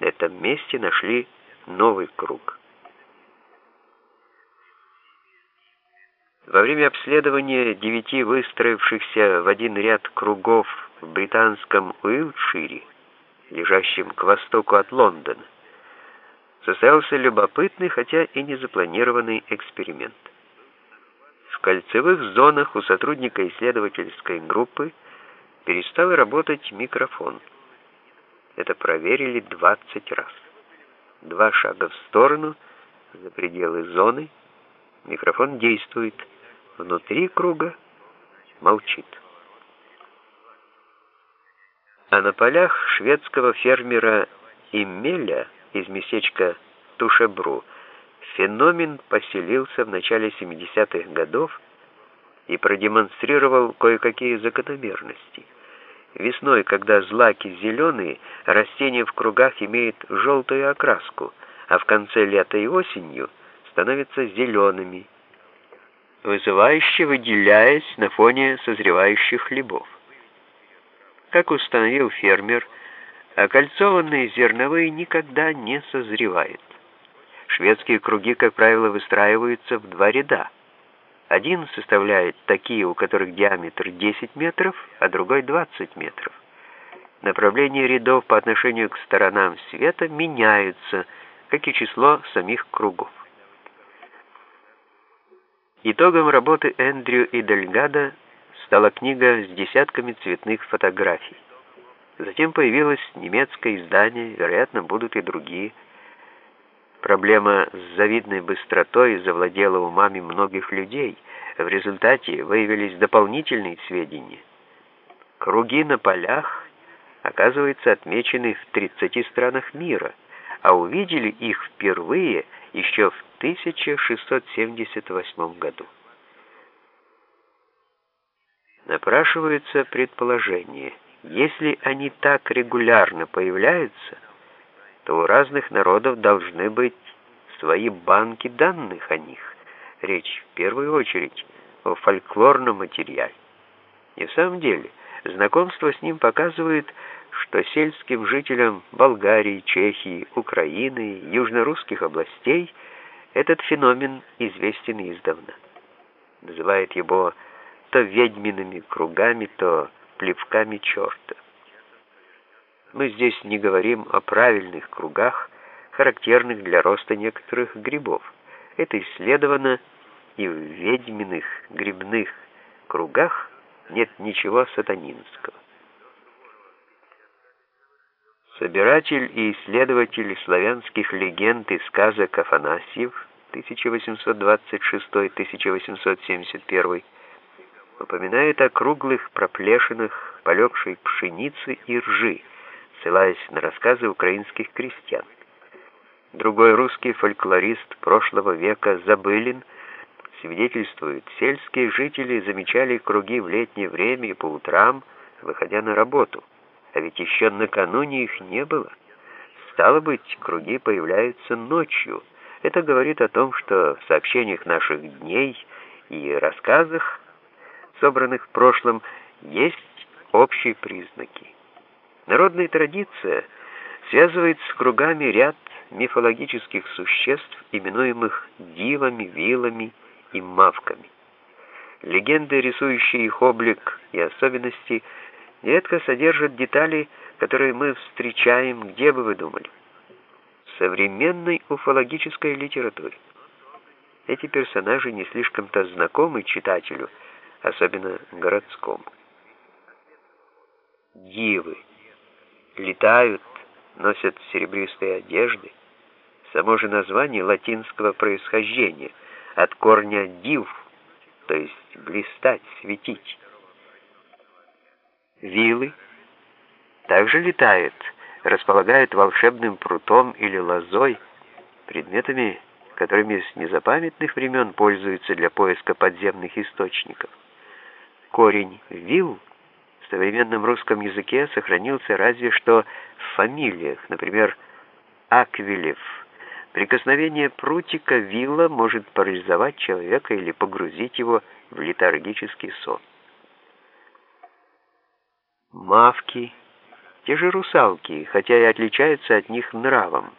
На этом месте нашли новый круг. Во время обследования девяти выстроившихся в один ряд кругов в британском Уилтшире, лежащем к востоку от Лондона, состоялся любопытный, хотя и не запланированный эксперимент. В кольцевых зонах у сотрудника исследовательской группы перестал работать микрофон. Это проверили 20 раз. Два шага в сторону, за пределы зоны, микрофон действует. Внутри круга молчит. А на полях шведского фермера Иммеля из местечка Тушебру феномен поселился в начале 70-х годов и продемонстрировал кое-какие закономерности. Весной, когда злаки зеленые, растения в кругах имеют желтую окраску, а в конце лета и осенью становятся зелеными, вызывающе выделяясь на фоне созревающих хлебов. Как установил фермер, окольцованные зерновые никогда не созревают. Шведские круги, как правило, выстраиваются в два ряда. Один составляет такие, у которых диаметр 10 метров, а другой 20 метров. Направление рядов по отношению к сторонам света меняются, как и число самих кругов. Итогом работы Эндрю и Дельгада стала книга с десятками цветных фотографий. Затем появилось немецкое издание, вероятно, будут и другие. Проблема с завидной быстротой завладела умами многих людей. В результате выявились дополнительные сведения. Круги на полях, оказывается, отмечены в 30 странах мира, а увидели их впервые еще в 1678 году. Напрашивается предположение, если они так регулярно появляются, то у разных народов должны быть свои банки данных о них. Речь в первую очередь о фольклорном материале. И в самом деле, знакомство с ним показывает, что сельским жителям Болгарии, Чехии, Украины, южнорусских областей – этот феномен известен издавна. Называет его то ведьмиными кругами, то плевками черта. Мы здесь не говорим о правильных кругах, характерных для роста некоторых грибов. Это исследовано, и в ведьминых грибных кругах нет ничего сатанинского. Собиратель и исследователь славянских легенд и сказок Афанасьев 1826-1871 упоминает о круглых проплешинах полегшей пшеницы и ржи, ссылаясь на рассказы украинских крестьян. Другой русский фольклорист прошлого века Забылин свидетельствует, сельские жители замечали круги в летнее время и по утрам, выходя на работу – а ведь еще накануне их не было. Стало быть, круги появляются ночью. Это говорит о том, что в сообщениях наших дней и рассказах, собранных в прошлом, есть общие признаки. Народная традиция связывает с кругами ряд мифологических существ, именуемых дивами, вилами и мавками. Легенды, рисующие их облик и особенности – нередко содержат детали, которые мы встречаем, где бы вы думали, в современной уфологической литературе. Эти персонажи не слишком-то знакомы читателю, особенно городскому. Дивы летают, носят серебристые одежды. Само же название латинского происхождения от корня «див», то есть блистать, светить. Вилы также летают, располагают волшебным прутом или лозой, предметами, которыми с незапамятных времен пользуются для поиска подземных источников. Корень «вил» в современном русском языке сохранился разве что в фамилиях, например, Аквилев. Прикосновение прутика вилла может парализовать человека или погрузить его в летаргический сон. Мавки, те же русалки, хотя и отличаются от них нравом.